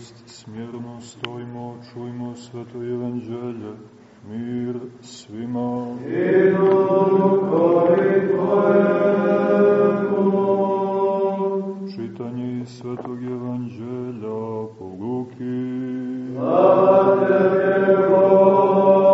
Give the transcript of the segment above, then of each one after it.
milost, smjerno stojimo, čujmo sveto evanđelje, mir svima. I duhovi tvojemu. Čitanje svetog evanđelja po Luki. Slava Tebe, Gospodi,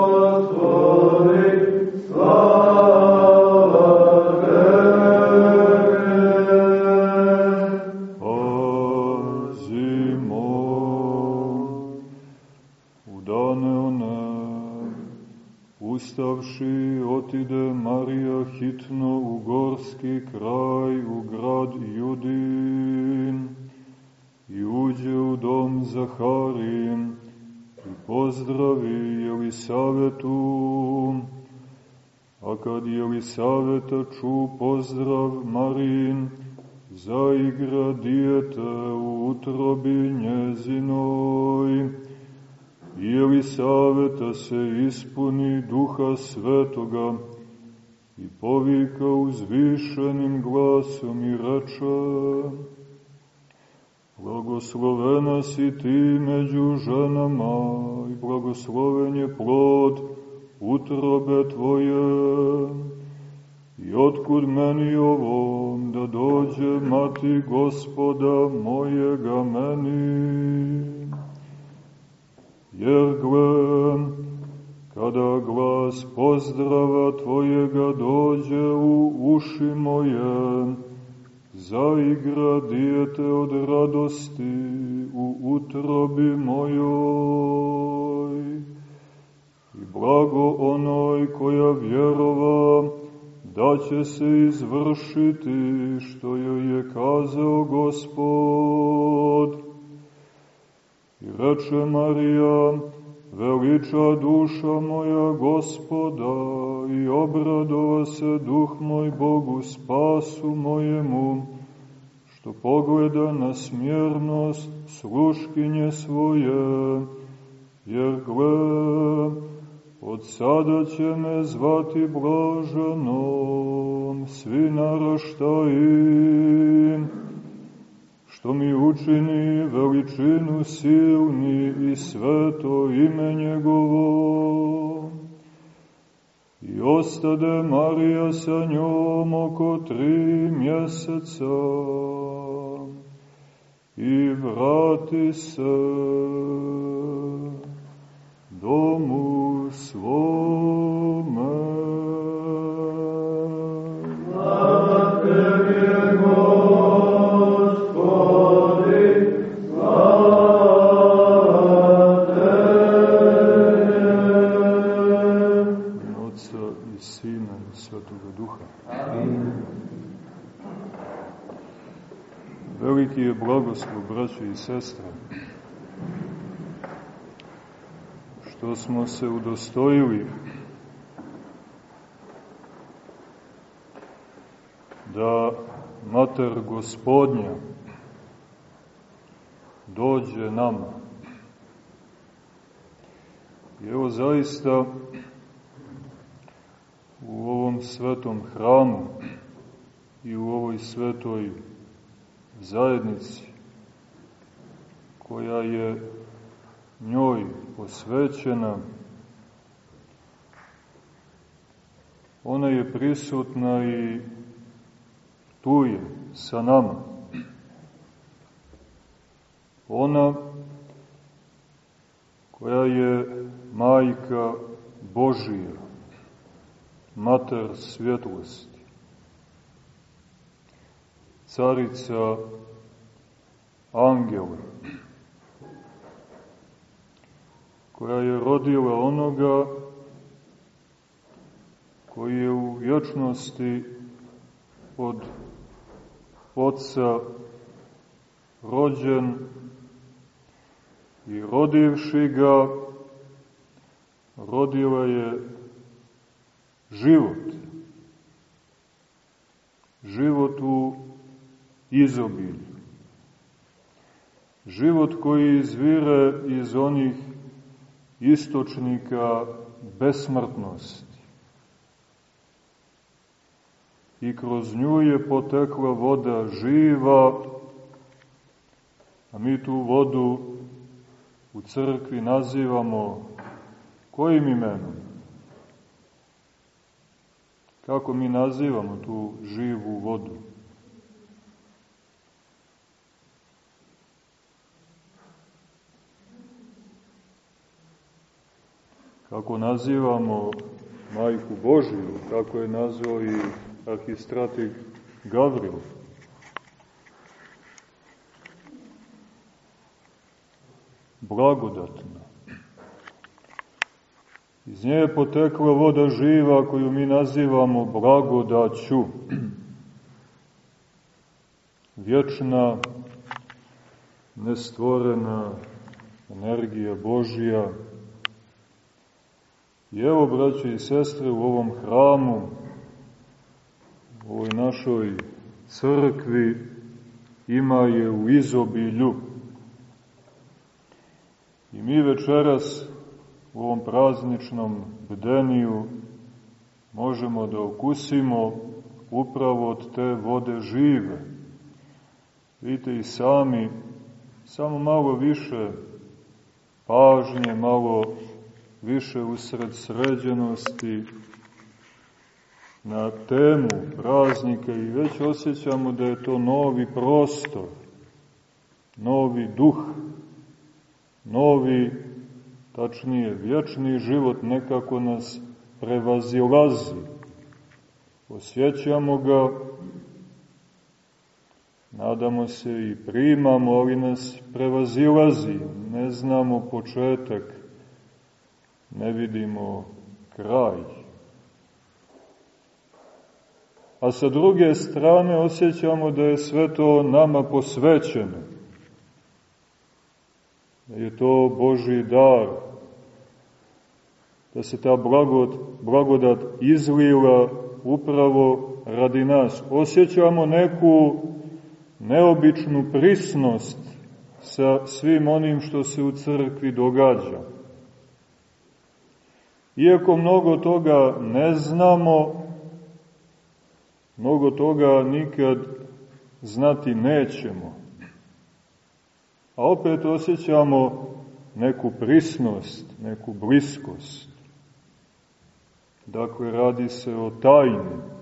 svetoga i povika uzvišenim glasom i reče Blagoslovena si ti među ženama i blagosloven je plod utrobe tvoje. I otkud meni ovom da dođe mati gospoda mojega meni? Jer gle, kada glas pozdrava tvojega dođe u uši moje, zaigra dijete od radosti u utrobi mojoj. I blago onoj koja vjerova, da će se izvršiti što joj je kazao Gospod. I reče Marija, veliča duša moja gospoda i obradova se duh moj Bogu spasu mojemu, što pogleda na smjernost sluškinje svoje, jer gle, od sada će me zvati blaženom svi naraštaji, što mi učini veličinu silni i sveto ime njegovo. I ostade Marija sa njom oko tri mjeseca i vrati se domu svome. Braće i sestre, što smo se udostojili da Mater Gospodnja dođe nama. I evo zaista u ovom svetom hramu i u ovoj svetoj zajednici koja je njoj posvećena, ona je prisutna i tu je sa nama. Ona koja je majka Božija, mater svjetlosti, carica angela, koja je rodila onoga koji je u vječnosti od oca rođen i rodivši ga, rodila je život. Život u izobilju. Život koji izvire iz onih istočnika besmrtnosti. I kroz nju je potekla voda živa, a mi tu vodu u crkvi nazivamo kojim imenom? Kako mi nazivamo tu živu vodu? Kako nazivamo Majku Božiju, kako je nazvao i arhistratik Gavril. Blagodatna. Iz nje je potekla voda živa koju mi nazivamo blagodaću. Vječna, nestvorena energija Božija. I evo, braće i sestre, u ovom hramu, u ovoj našoj crkvi, ima je u izobilju. I mi večeras u ovom prazničnom bdeniju možemo da okusimo upravo od te vode žive. Vidite i sami, samo malo više pažnje, malo više usred sređenosti na temu praznika i već osjećamo da je to novi prostor, novi duh, novi tačnije vječni život nekako nas prevazilazi. Osjećamo ga, nadamo se i primamo, ali nas prevazilazi. Ne znamo početak, ne vidimo kraj. A sa druge strane osjećamo da je sve to nama posvećeno. Da je to Boži dar, da se ta blagod, blagodat izlila upravo radi nas. Osjećamo neku neobičnu prisnost sa svim onim što se u crkvi događa. Iako mnogo toga ne znamo, mnogo toga nikad znati nećemo, a opet osjećamo neku prisnost, neku bliskost. Dakle, radi se o tajni.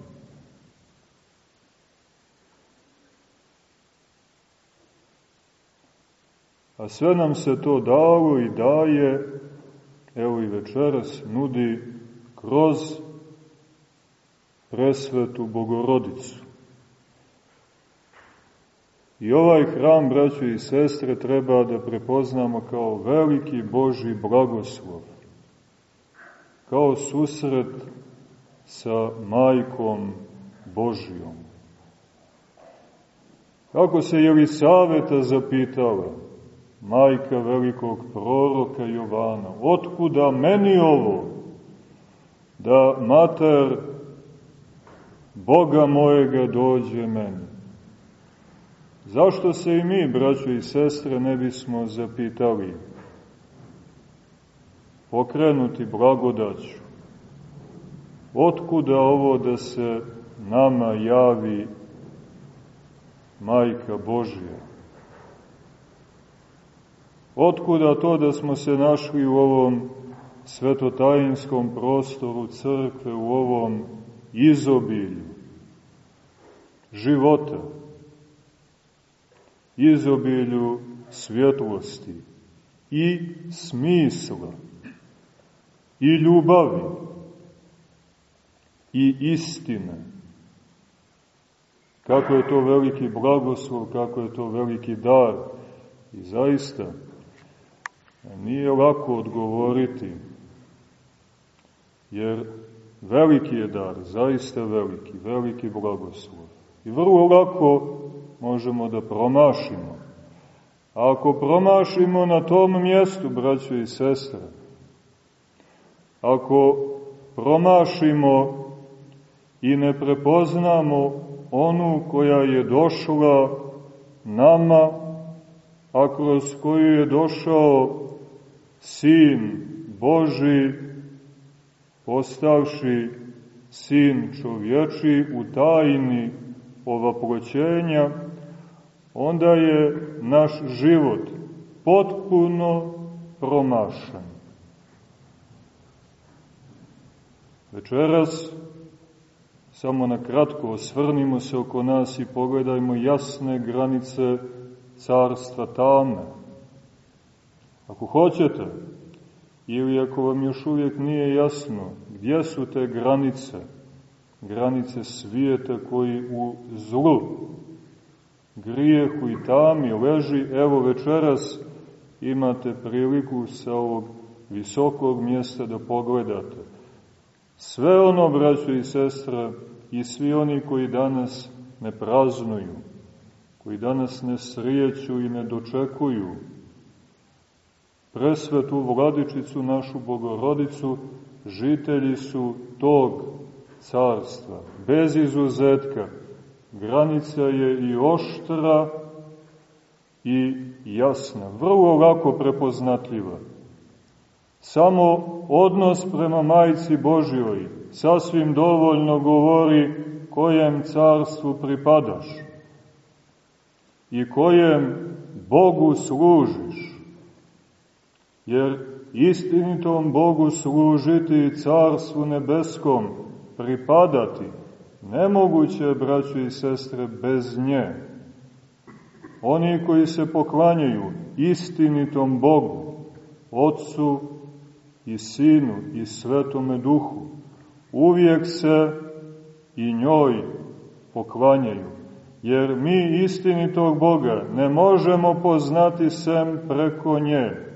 A sve nam se to dalo i daje, evo i večeras, nudi kroz presvetu Bogorodicu. I ovaj hram, braćo i sestre, treba da prepoznamo kao veliki Boži blagoslov kao susret sa majkom Božijom. Kako se Jelisaveta zapitala, majka velikog proroka Jovana, otkuda meni ovo, da mater Boga mojega dođe meni? Zašto se i mi, braćo i sestre, ne bismo zapitali? pokrenuti blagodaću. Otkuda ovo da se nama javi Majka Božija? Otkuda to da smo se našli u ovom svetotajinskom prostoru crkve, u ovom izobilju života, izobilju svjetlosti i smisla i ljubavi i istine. Kako je to veliki blagoslov, kako je to veliki dar. I zaista, nije lako odgovoriti, jer veliki je dar, zaista veliki, veliki blagoslov. I vrlo lako možemo da promašimo. A ako promašimo na tom mjestu, braćo i sestre, ako promašimo i ne prepoznamo onu koja je došla nama, a kroz koju je došao Sin Boži, postavši Sin čovječi u tajni ovaproćenja, onda je naš život potpuno promašen. Večeras samo na kratko osvrnimo se oko nas i pogledajmo jasne granice carstva tame. Ako hoćete, ili ako vam još uvijek nije jasno gdje su te granice, granice svijeta koji u zlu, grijehu i tami leži, evo večeras imate priliku sa ovog visokog mjesta da pogledate. Sve ono, braćo i sestre, i svi oni koji danas ne praznuju, koji danas ne srijeću i ne dočekuju presvetu vladičicu, našu bogorodicu, žitelji su tog carstva, bez izuzetka. Granica je i oštra i jasna, vrlo lako prepoznatljiva. Samo odnos prema Majci Božjoj sasvim dovoljno govori kojem carstvu pripadaš i kojem Bogu služiš. Jer istinitom Bogu služiti i carstvu nebeskom pripadati, nemoguće braćo i sestre, bez nje. Oni koji se poklanjaju istinitom Bogu, Otcu i Sinu i Svetome Duhu, uvijek se i njoj poklanjaju. Jer mi istinitog Boga ne možemo poznati sem preko nje.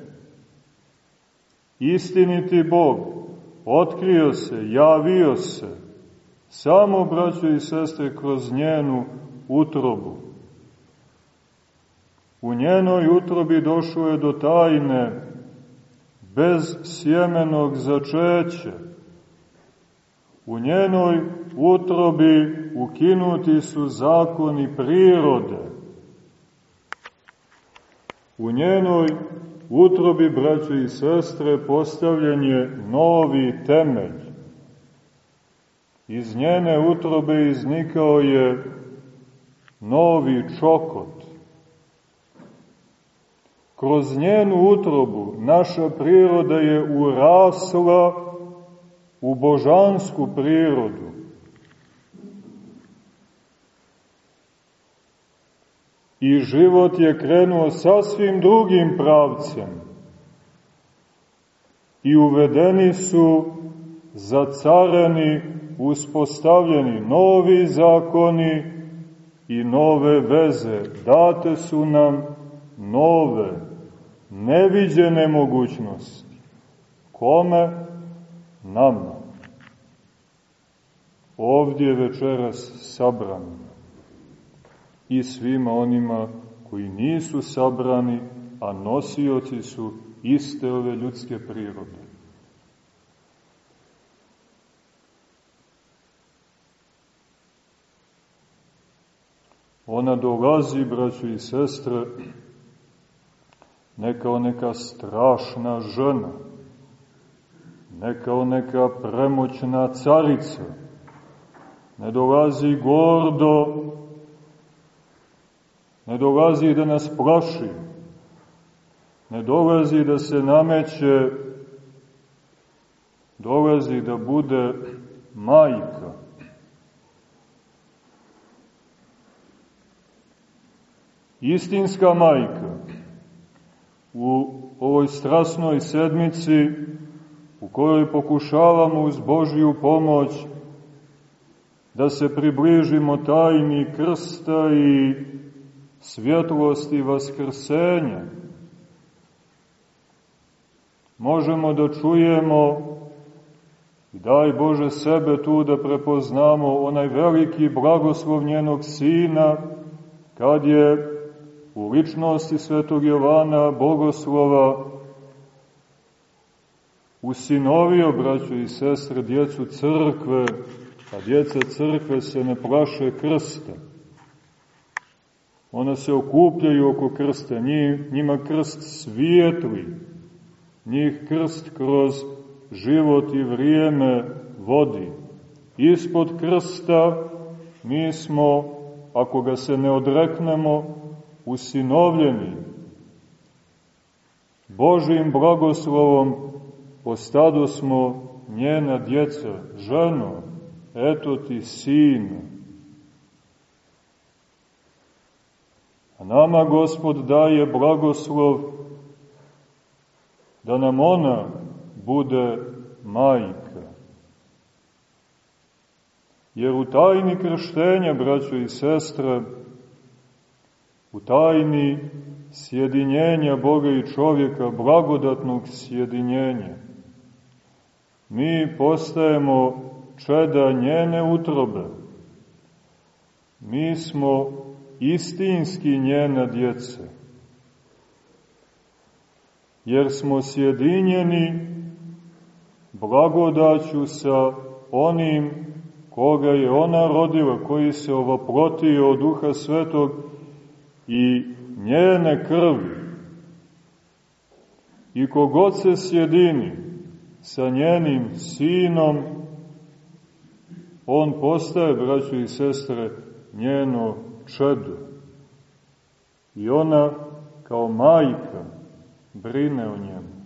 Istiniti Bog otkrio se, javio se, samo, braćo i sestre, kroz njenu utrobu. U njenoj utrobi došlo je do tajne bez sjemenog začeća. U njenoj utrobi ukinuti su zakoni prirode. U njenoj utrobi, braćo i sestre, postavljen je novi temelj. Iz njene utrobe iznikao je novi čokot. Kroz njenu utrobu naša priroda je urasla u božansku prirodu. I život je krenuo sasvim drugim pravcem. I uvedeni su zacareni, uspostavljeni novi zakoni i nove veze. Date su nam nove, neviđene mogućnosti. Kome? Nama. Ovdje večeras sabrani i svima onima koji nisu sabrani, a nosioci su iste ove ljudske prirode. Ona dolazi, braćo i sestre, ne kao neka strašna žena, ne kao neka premoćna carica, ne dolazi gordo, ne dolazi da nas plaši, ne dolazi da se nameće, dolazi da bude majka. Istinska majka. U ovoj strasnoj sedmici u kojoj pokušavamo uz Božju pomoć da se približimo tajni krsta i svjetlosti vaskrsenja. Možemo da čujemo i daj Bože sebe tu da prepoznamo onaj veliki blagoslov njenog Sina, kad je u ličnosti svetog Jovana Bogoslova usinovio, braćo i sestre, djecu crkve, a djeca crkve se ne plaše krsta. Ona se okupljaju oko krsta, njima krst svijetli, njih krst kroz život i vrijeme vodi. Ispod krsta mi smo, ako ga se ne odreknemo, usinovljeni, Božim blagoslovom postado smo njena djeca, ženo, eto ti sin. A nama Gospod daje blagoslov da nam ona bude majka. Jer u tajni krštenja, braćo i sestre, u tajni sjedinjenja Boga i čovjeka, blagodatnog sjedinjenja, mi postajemo čeda njene utrobe. Mi smo istinski njena djece. Jer smo sjedinjeni blagodaću sa onim koga je ona rodila, koji se ovoprotio od Duha Svetog i njene krvi. I kogod se sjedini sa njenim sinom, on postaje, braćo i sestre, njeno čedo. I ona, kao majka, brine o njemu.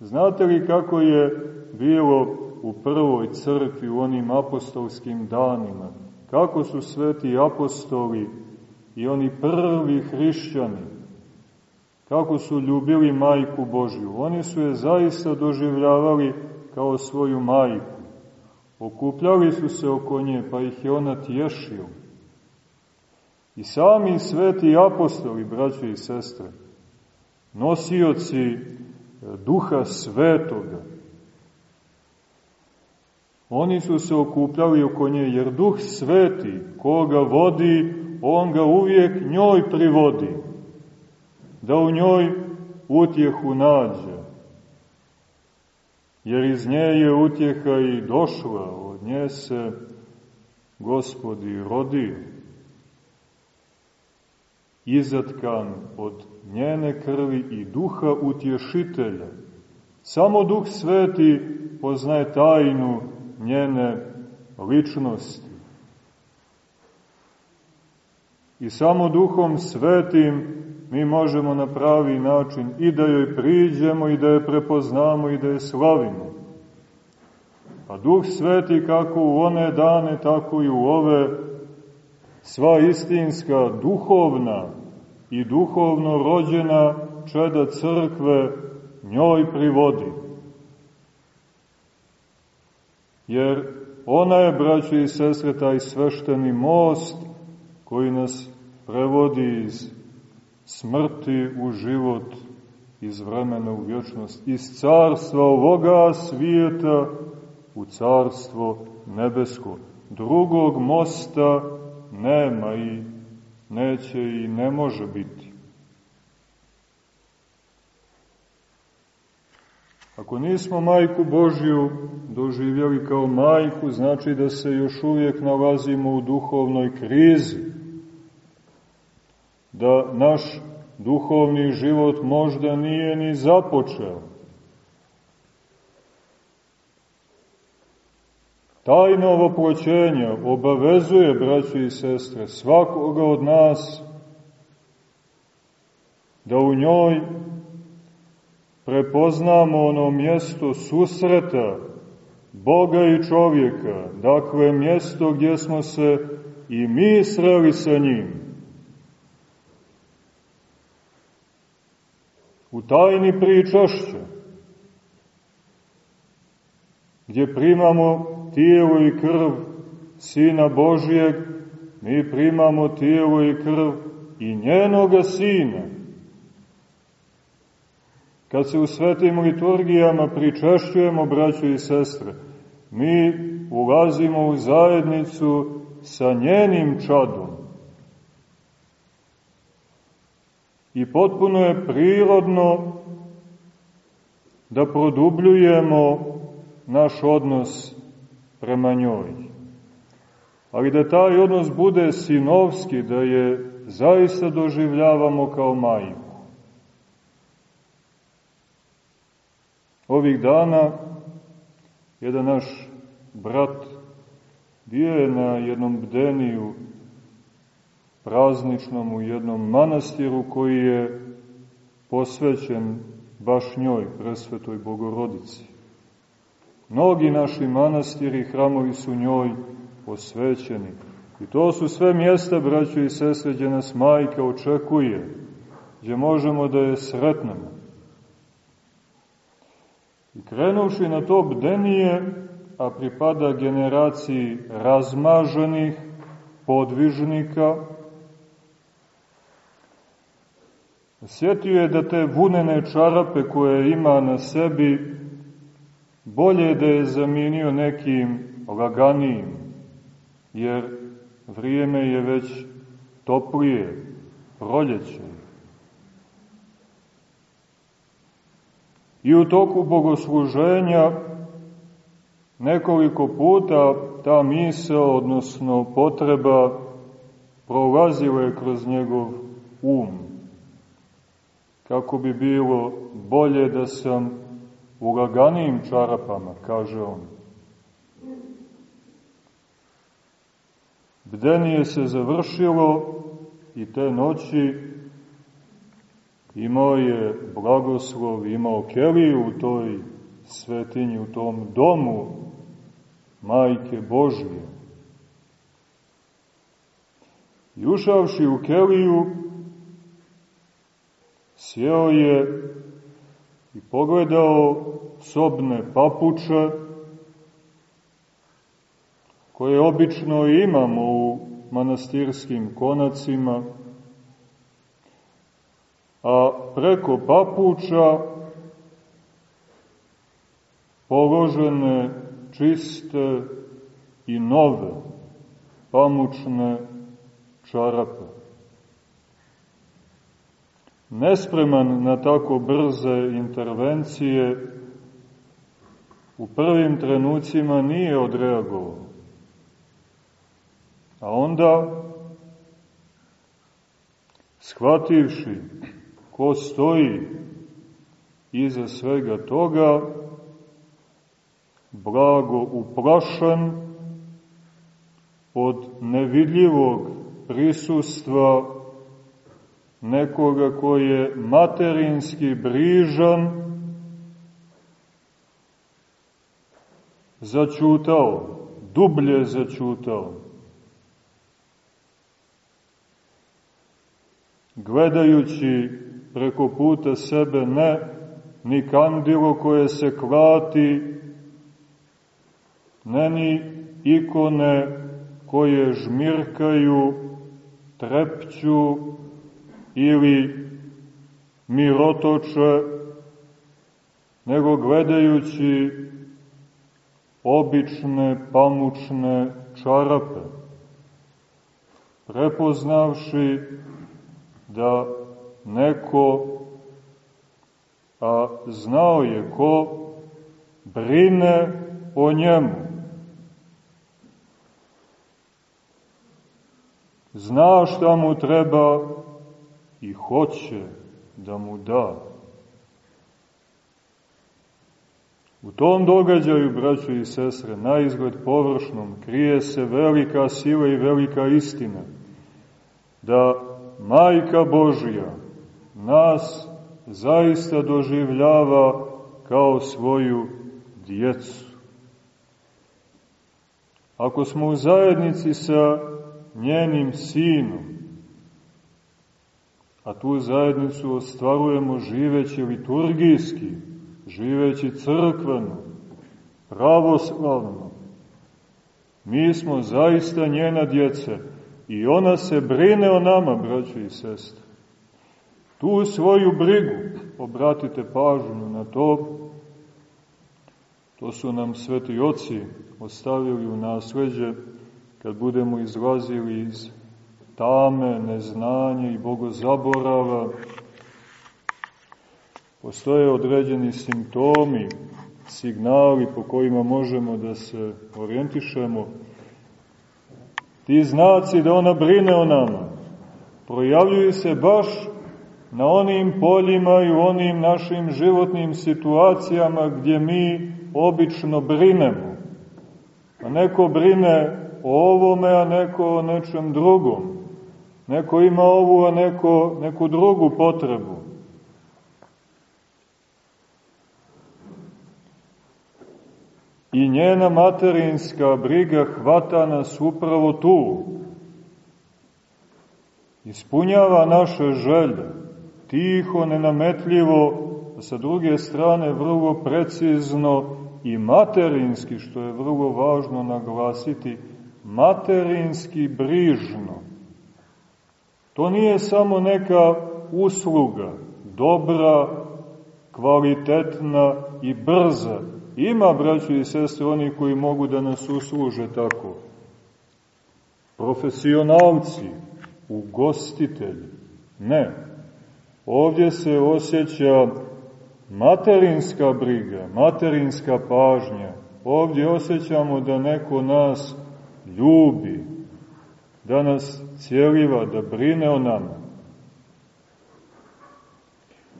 Znate li kako je bilo u prvoj crkvi, u onim apostolskim danima? Kako su sveti apostoli i oni prvi hrišćani, kako su ljubili majku Božju? Oni su je zaista doživljavali kao svoju majku. Okupljali su se oko nje, pa ih je ona tješila. I sami sveti apostoli, braće i sestre, nosioci duha svetoga, oni su se okupljali oko nje, jer duh sveti, koga vodi, on ga uvijek njoj privodi, da u njoj utjehu nađe. Jer iz nje je utjeha i došla, od nje se gospodi rodio izatkan od njene krvi i duha utješitelja. Samo duh sveti poznaje tajnu njene ličnosti. I samo duhom svetim mi možemo na pravi način i da joj priđemo i da je prepoznamo i da je slavimo. A duh sveti kako u one dane, tako i u ove sva istinska duhovna i duhovno rođena čeda crkve njoj privodi. Jer ona je, braći i sestre, taj svešteni most koji nas prevodi iz smrti u život, iz vremena u vječnost, iz carstva ovoga svijeta u carstvo nebesko. Drugog mosta nema i neće i ne može biti. Ako nismo majku Božju doživjeli kao majku, znači da se još uvijek nalazimo u duhovnoj krizi. Da naš duhovni život možda nije ni započeo. Tajno ovoploćenje obavezuje, braći i sestre, svakoga od nas da u njoj prepoznamo ono mjesto susreta Boga i čovjeka, dakle mjesto gdje smo se i mi sreli sa njim. U tajni pričašća, gdje primamo tijelo i krv Sina Božijeg, mi primamo tijelo i krv i njenoga Sina. Kad se u svetim liturgijama pričešćujemo, braćo i sestre, mi ulazimo u zajednicu sa njenim čadom. I potpuno je prirodno da produbljujemo naš odnos prema njoj. Ali da taj odnos bude sinovski, da je zaista doživljavamo kao majku. Ovih dana jedan naš brat bio je na jednom bdeniju prazničnom u jednom manastiru koji je posvećen baš njoj, presvetoj Bogorodici. Mnogi naši manastiri i hramovi su njoj posvećeni. I to su sve mjesta, braćo i sestre, gdje nas majka očekuje, gdje možemo da je sretnemo. I krenuši na to bdenije, a pripada generaciji razmaženih podvižnika, sjetio je da te vunene čarape koje ima na sebi, bolje da je zamijenio nekim laganijim, jer vrijeme je već toplije, proljeće. I u toku bogosluženja nekoliko puta ta misla, odnosno potreba, prolazila je kroz njegov um. Kako bi bilo bolje da sam u laganijim čarapama, kaže on. Bdenije se završilo i te noći imao je blagoslov, imao keliju u toj svetinji, u tom domu Majke Božje. I ušavši u keliju, sjeo je i pogledao sobne papuče, koje obično imamo u manastirskim konacima, a preko papuča položene čiste i nove pamučne čarape. Nespreman na tako brze intervencije, u prvim trenucima nije odreagovao. A onda, shvativši ko stoji iza svega toga, blago uplašan od nevidljivog prisustva nekoga koji je materinski brižan, začutao, dublje začutao. Gledajući preko puta sebe ne ni kandilo koje se klati, ne ni ikone koje žmirkaju, trepću ili mirotoče, nego gledajući obične pamučne čarape, prepoznavši da neko, a znao je ko, brine o njemu. Zna šta mu treba i hoće da mu da. U tom događaju, braćo i sestre, na izgled površnom, krije se velika sila i velika istina, da Majka Božja nas zaista doživljava kao svoju djecu. Ako smo u zajednici sa njenim sinom, a tu zajednicu ostvarujemo živeći liturgijski, živeći crkveno, pravoslavno, mi smo zaista njena djeca i ona se brine o nama, braćo i sestre. Tu svoju brigu, obratite pažnju na to, to su nam sveti oci ostavili u nasleđe kad budemo izlazili iz tame, neznanje i bogozaborava. Postoje određeni simptomi, signali po kojima možemo da se orijentišemo. Ti znaci da ona brine o nama projavljuju se baš na onim poljima i onim našim životnim situacijama gdje mi obično brinemo. A neko brine o ovome, a neko o nečem drugom. Neko ima ovu, a neko neku drugu potrebu. I njena materinska briga hvata nas upravo tu. Ispunjava naše želje, tiho, nenametljivo, a sa druge strane vrlo precizno i materinski, što je vrlo važno naglasiti, materinski brižno To nije samo neka usluga, dobra, kvalitetna i brza. Ima, braćo i sestre, oni koji mogu da nas usluže tako. Profesionalci, ugostitelji. Ne. Ovdje se osjeća materinska briga, materinska pažnja. Ovdje osjećamo da neko nas ljubi, da nas cijeliva, da brine o nama.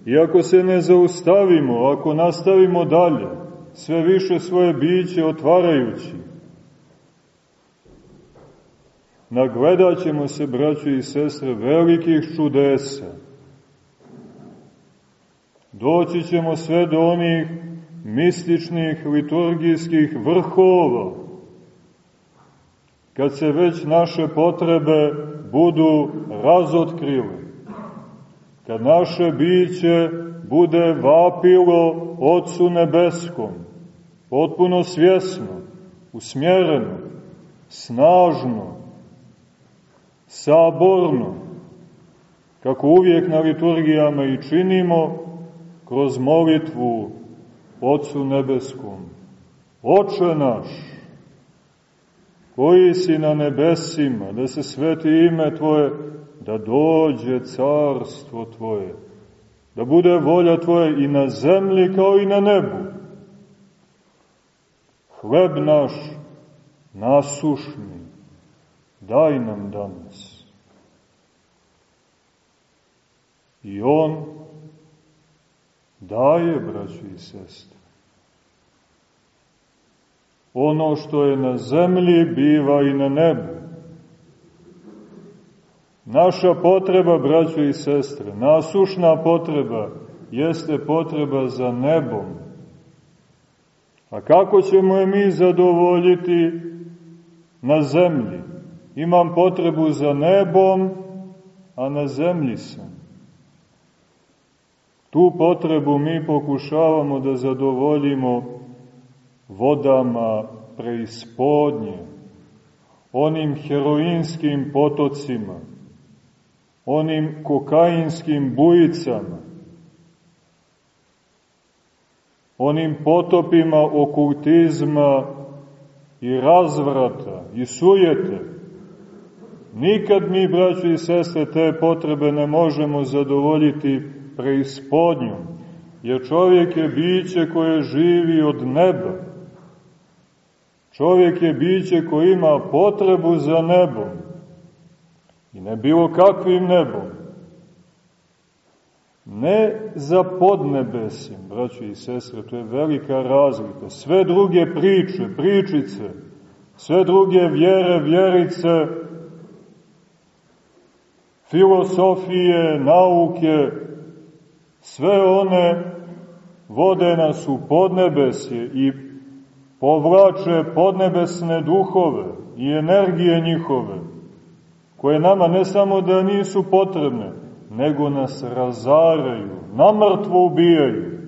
I ako se ne zaustavimo, ako nastavimo dalje, sve više svoje biće otvarajući, nagledat ćemo se, braćo i sestre, velikih čudesa. Doći ćemo sve do onih mističnih liturgijskih vrhova, kad se već naše potrebe budu razotkrile, kad naše biće bude vapilo Otcu Nebeskom, potpuno svjesno, usmjereno, snažno, saborno, kako uvijek na liturgijama i činimo, kroz molitvu Otcu Nebeskom. Oče naš, koji si na nebesima, da se sveti ime Tvoje, da dođe carstvo Tvoje, da bude volja Tvoja i na zemlji kao i na nebu. Hleb naš nasušni, daj nam danas. I On daje, braći i sestri. Ono što je na zemlji biva i na nebu. Naša potreba, braćo i sestre, nasušna potreba, jeste potreba za nebom. A kako ćemo je mi zadovoljiti na zemlji? Imam potrebu za nebom, a na zemlji sam. Tu potrebu mi pokušavamo da zadovoljimo vodama preispodnje, onim heroinskim potocima, onim kokainskim bujicama, onim potopima okultizma i razvrata i sujete. Nikad mi, braći i sestre, te potrebe ne možemo zadovoljiti preispodnjom, jer čovjek je biće koje živi od neba. Čovjek je biće koje ima potrebu za nebom. I ne bilo kakvim nebom. Ne za podnebesim, braći i sestre, to je velika razlika. Sve druge priče, pričice, sve druge vjere, vjerice, filosofije, nauke, sve one vode nas u podnebesje i povlače podnebesne duhove i energije njihove, koje nama ne samo da nisu potrebne, nego nas razaraju, namrtvo ubijaju,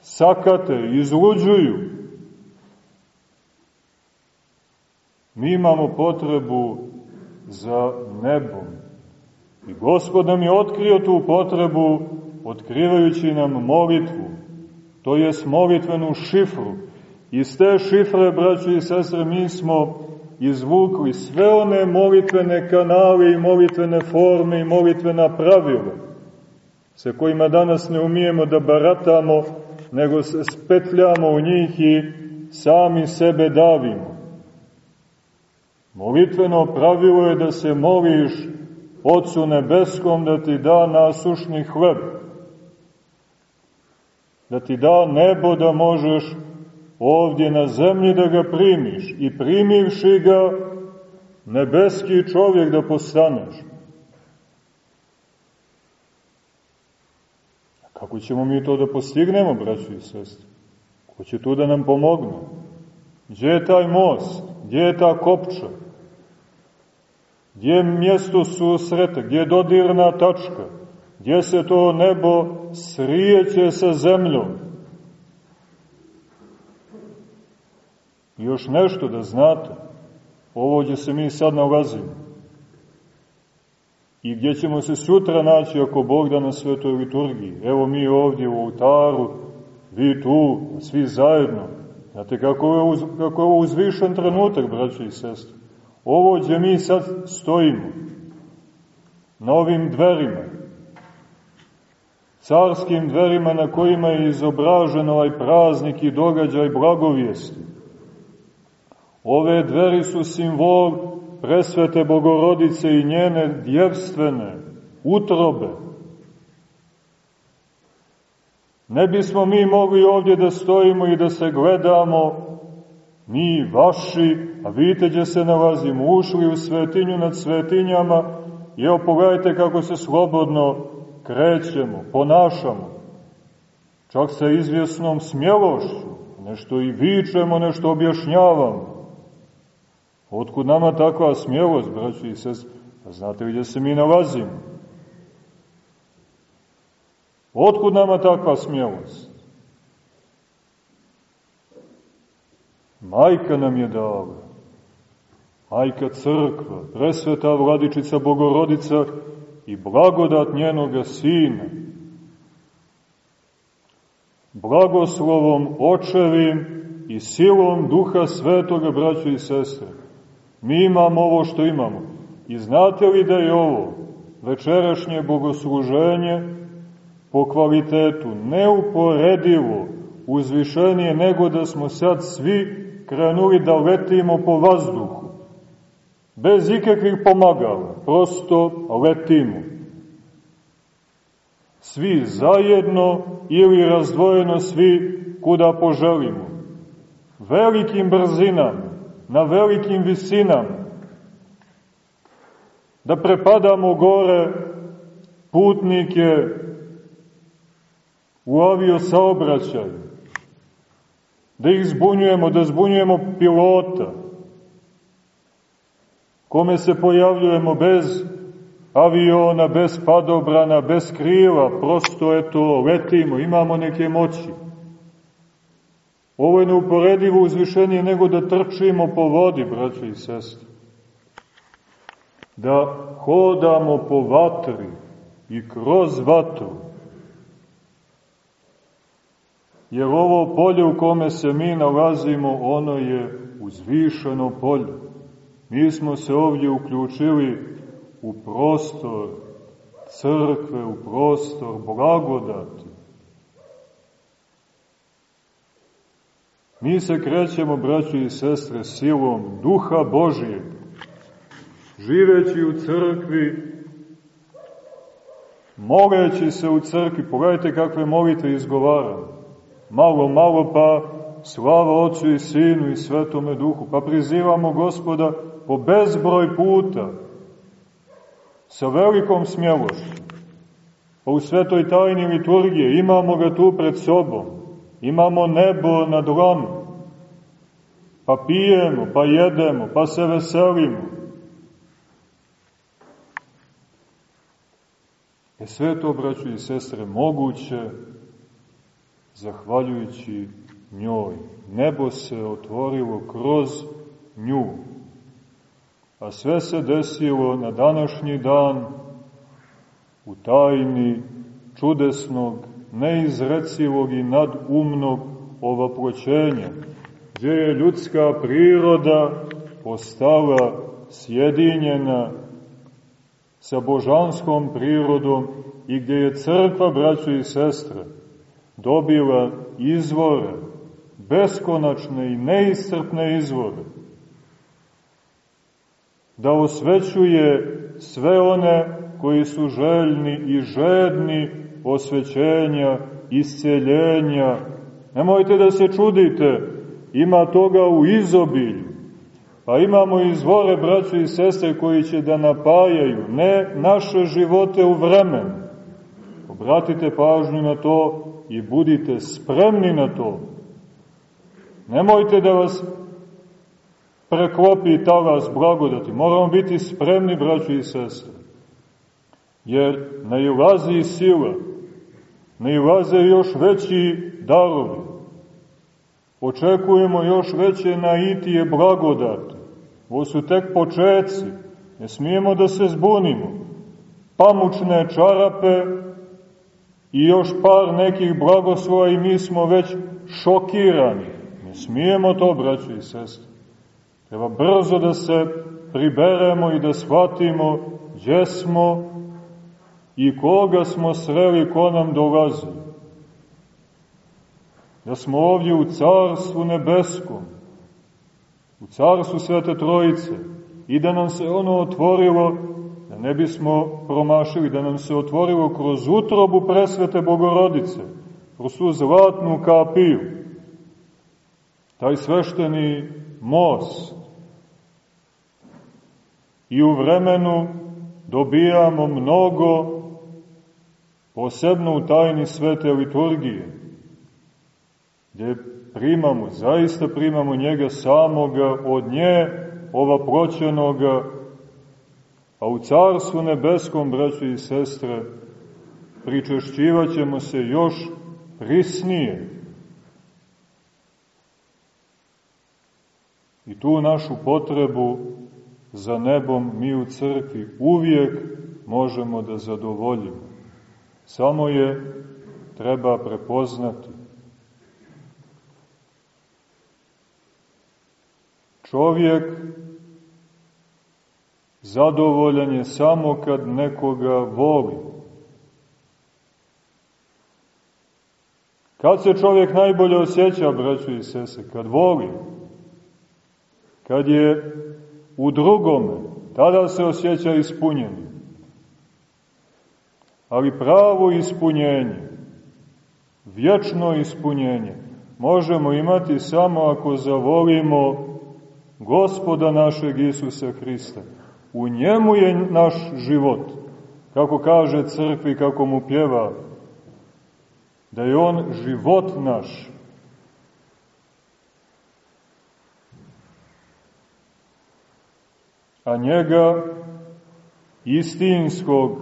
sakate, izluđuju. Mi imamo potrebu za nebom. I Gospod nam je otkrio tu potrebu otkrivajući nam molitvu, to je molitvenu šifru. Iz te šifre, braći i sestre, mi smo izvukli sve one molitvene kanale i molitvene forme i molitvena pravila, sa kojima danas ne umijemo da baratamo, nego se spetljamo u njih i sami sebe davimo. Molitveno pravilo je da se moliš Otcu Nebeskom da ti da nasušni hleb, da ti da nebo da možeš ovdje na zemlji da ga primiš i primivši ga nebeski čovjek da postaneš. Kako ćemo mi to da postignemo, braći i sestri? Ko će tu da nam pomogne? Gdje je taj most? Gdje je ta kopča? Gdje je mjesto susreta? Gdje je dodirna tačka? Gdje se to nebo srijeće sa zemljom? I još nešto da znate, ovo gdje se mi sad nalazimo i gdje ćemo se sutra naći ako Bog da na svetoj liturgiji. Evo mi ovdje u oltaru, vi tu, svi zajedno. Znate kako je, uz, kako je ovo uzvišen trenutak, braće i sestre. Ovo gdje mi sad stojimo, na ovim dverima, carskim dverima na kojima je izobražen ovaj praznik i događaj blagovijesti. Ove dveri su simbol presvete bogorodice i njene djevstvene utrobe. Ne bismo mi mogli ovdje da stojimo i da se gledamo, mi vaši, a vidite gdje se nalazimo, ušli u svetinju nad svetinjama i evo pogledajte kako se slobodno krećemo, ponašamo, čak sa izvjesnom smjelošću, nešto i vičemo, nešto objašnjavamo. Otkud nama takva smjelost, braći i sest? Pa znate gdje se mi nalazimo? Otkud nama takva smjelost? Majka nam je dala. Majka crkva, presveta vladičica bogorodica i blagodat njenoga sina. Blagoslovom očevim i silom duha svetoga, braćo i sestre, mi imamo ovo što imamo. I znate li da je ovo večerašnje bogosluženje po kvalitetu neuporedivo uzvišenije nego da smo sad svi krenuli da letimo po vazduhu. Bez ikakvih pomagala, prosto letimo. Svi zajedno ili razdvojeno svi kuda poželimo. Velikim brzinama, na velikim visinama, da prepadamo gore putnike u avio saobraćaju, da ih zbunjujemo, da zbunjujemo pilota, kome se pojavljujemo bez aviona, bez padobrana, bez krila, prosto eto, letimo, imamo neke moći. Ovo je neuporedivo uzvišenije nego da trčimo po vodi, braće i sestre. Da hodamo po vatri i kroz vatru. Jer ovo polje u kome se mi nalazimo, ono je uzvišeno polje. Mi smo se ovdje uključili u prostor crkve, u prostor blagodati. Mi se krećemo, braći i sestre, silom duha Božije, živeći u crkvi, moleći se u crkvi, pogledajte kakve molite izgovaram. Malo, malo pa slava Otcu i Sinu i Svetome Duhu, pa prizivamo Gospoda po bezbroj puta, sa velikom smjelošću. Pa u svetoj tajni liturgije imamo ga tu pred sobom, imamo nebo na dlanu, pa pijemo, pa jedemo, pa se veselimo. E sve to, braću i sestre, moguće zahvaljujući njoj. Nebo se otvorilo kroz nju. A sve se desilo na današnji dan u tajni čudesnog, neizrecivog i nadumnog ovaproćenja, gdje je ljudska priroda postala sjedinjena sa božanskom prirodom i gdje je crkva, braćo i sestre, dobila izvore, beskonačne i neiscrpne izvore, da osvećuje sve one koji su željni i žedni osvećenja, isceljenja. Nemojte da se čudite, ima toga u izobilju. Pa imamo izvore, braćo i sestre, koji će da napajaju ne naše živote u vremenu. Obratite pažnju na to i budite spremni na to. Nemojte da vas preklopi talas blagodati. Moramo biti spremni, braći i sestre. Jer nailazi sila, nailaze još veći darovi. Očekujemo još veće naitije blagodati. Ovo su tek početci. Ne smijemo da se zbunimo. Pamučne čarape i još par nekih blagoslova i mi smo već šokirani. Ne smijemo to, braći i sestre. Treba brzo da se priberemo i da shvatimo gdje smo i koga smo sreli, ko nam dolazi. Da smo ovdje u Carstvu Nebeskom, u Carstvu Svete Trojice i da nam se ono otvorilo, da ne bismo promašili, da nam se otvorilo kroz utrobu presvete Bogorodice, kroz tu zlatnu kapiju, taj svešteni most. I u vremenu dobijamo mnogo, posebno u tajni svete liturgije, gdje primamo, zaista primamo njega samoga od nje, ova proćenoga, a u Carstvu Nebeskom, braćo i sestre, pričešćivat ćemo se još prisnije. I tu našu potrebu za nebom mi u crkvi uvijek možemo da zadovoljimo. Samo je treba prepoznati. Čovjek zadovoljan je samo kad nekoga voli. Kad se čovjek najbolje osjeća, braćo i sese? Kad voli. Kad je u drugome, tada se osjeća ispunjeni. Ali pravo ispunjenje, vječno ispunjenje, možemo imati samo ako zavolimo gospoda našeg Isusa Hrista. U njemu je naš život, kako kaže crkvi, kako mu pjeva, da je on život naš. A njega istinskog,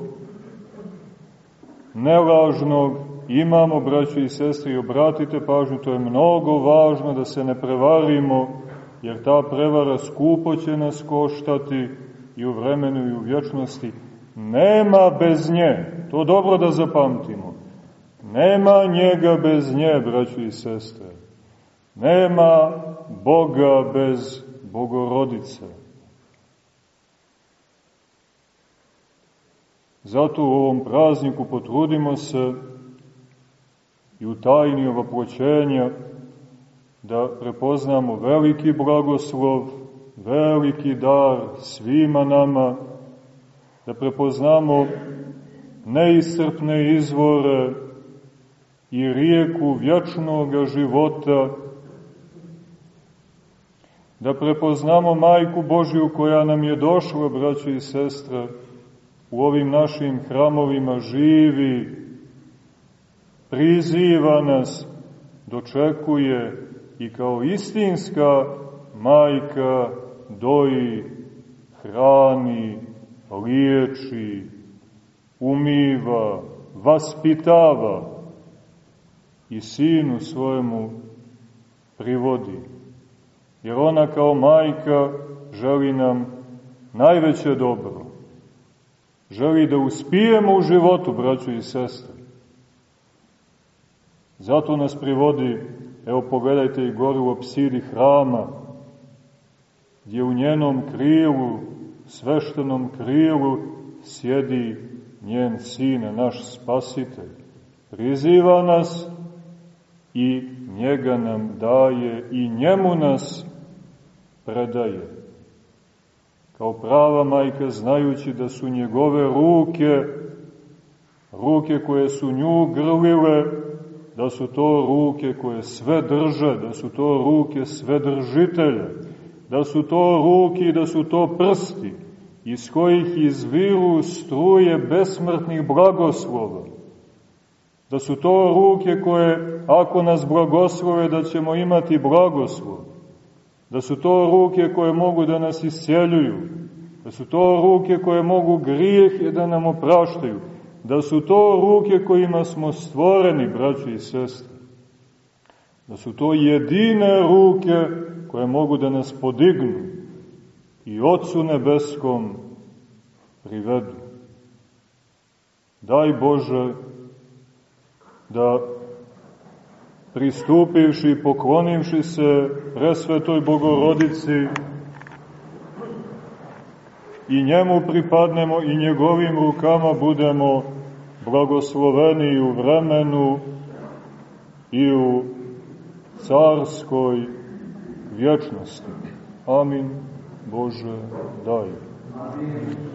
nelažnog, imamo, braći i sestri, obratite pažnju, to je mnogo važno da se ne prevarimo, jer ta prevara skupo će nas koštati i u vremenu i u vječnosti. Nema bez nje, to dobro da zapamtimo, nema njega bez nje, braćo i sestre. Nema Boga bez Bogorodice. Zato u ovom prazniku potrudimo se i u tajni ovoproćenja da prepoznamo veliki blagoslov, veliki dar svima nama, da prepoznamo neiscrpne izvore i rijeku vječnog života, da prepoznamo Majku Božiju koja nam je došla, braći i sestre, u ovim našim hramovima živi, priziva nas, dočekuje i kao istinska majka doji, hrani, liječi, umiva, vaspitava i sinu svojemu privodi. Jer ona kao majka želi nam najveće dobro. Želi da uspijemo u životu, braćo i sestre. Zato nas privodi Evo pogledajte i gore u opsidi hrama, gdje u njenom krilu, sveštenom krilu, sjedi njen sine, naš spasitelj. Priziva nas i njega nam daje i njemu nas predaje. Kao prava majka, znajući da su njegove ruke, ruke koje su nju grlile, da su to ruke koje sve drže, da su to ruke sve držitelje, da su to ruke da su to prsti, iz kojih izviru struje besmrtnih blagoslova, da su to ruke koje, ako nas blagoslove, da ćemo imati blagoslov, da su to ruke koje mogu da nas isceljuju, da su to ruke koje mogu grijehe da nam opraštaju, da su to ruke kojima smo stvoreni, braći i sestre, da su to jedine ruke koje mogu da nas podignu i Otcu Nebeskom privedu. Daj Bože da pristupivši i poklonivši se presvetoj Bogorodici i njemu pripadnemo i njegovim rukama budemo blagosloveni u vremenu i u carskoj vječnosti. Amin. Bože, daj. Amin.